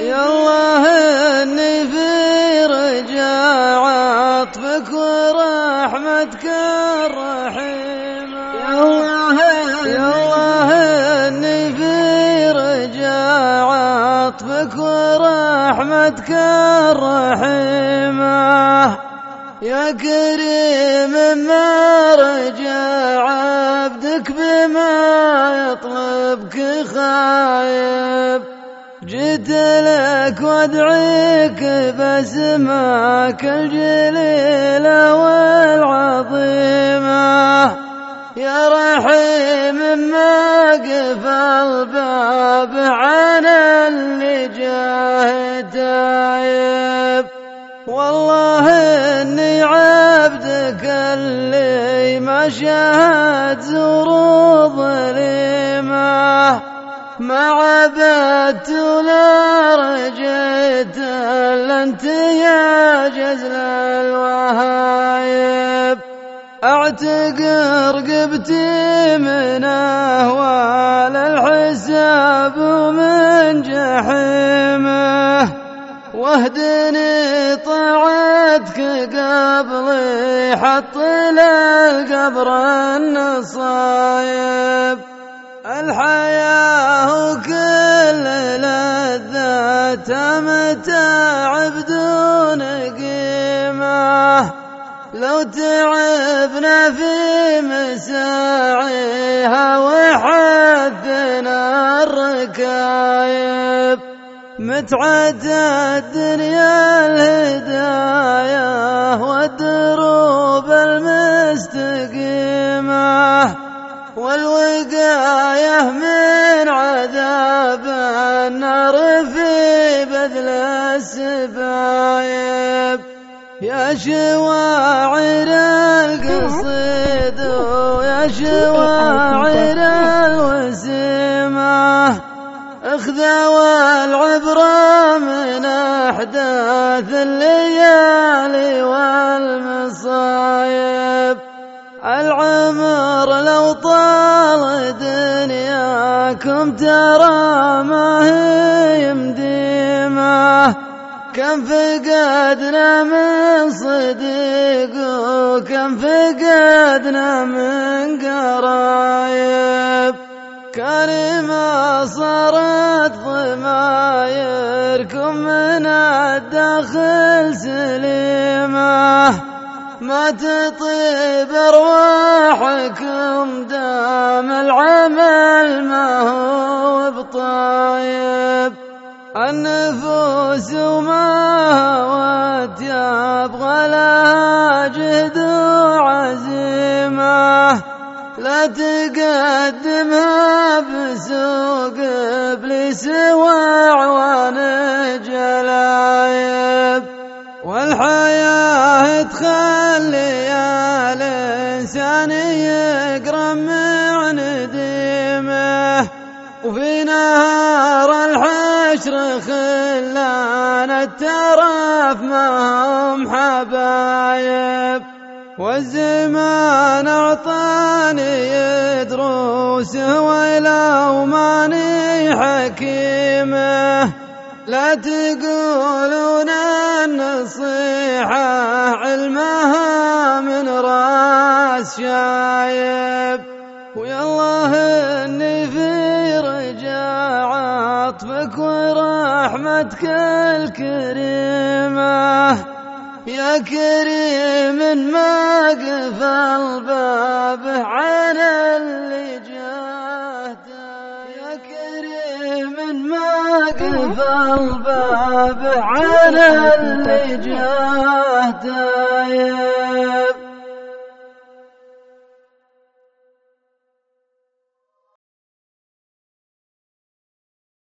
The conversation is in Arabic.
يا الله اني في رجاء عطفك ورحمتك الرحيمة يا الله يا الله اني في رجاء عطفك ورحمتك الرحيمة يا كريم ما رجع عبدك بما يطلبك خايب. جيت لك وادعيك باسمك الجليلة والعظيمة يا رحيم ما قفل باب عن اللي جاه تايب والله إني عبدك اللي ما شاهد زور ظليمه ما عبدت ولا رجيت الا انت يا جزل الوهايب. اعتق رقبتي من أهوال الحساب ومن جحيمه. واهدني طاعتك قبل حط للقبر النصايب. الحياة وكل لذاتها متاع بدون قيمة لو تعبنا في مساعيها وحدنا الركايب. متعة الدنيا الهداية والدروب المستقيمة. والوقاية من عذاب النار السبايب يا شواعر القصيد ويا شواعر الوسيمه اخذوا العبرة من أحداث الليالي والمصايب. العمر لو طال دنياكم ترى ما كم فقدنا من صديق وكم فقدنا من قرايب. ما صارت ضمايركم من الداخل سليمة. ما تطيب أرواحكم دام العمل ما هو بطايب. النفوس وما هوت يبغى لها جهد وعزيمه لا تقدمها بسوق إبليس واعوان جلايب. والحياة تخلي الإنسان يقرأ مع نديمه وفي نهار الحشر خلان الترف هم حبايب والزمان أعطاني دروسه ولو ماني حكيمة. لا تقولون النصيحة علمها من رأس شايب. ويا الله إني في رجاء عطفك ورحمتك الكريمة. يا كريم ما قفل بابه عن اللي جاهته. يا كريم ما قفل بابه عن اللي جاهته.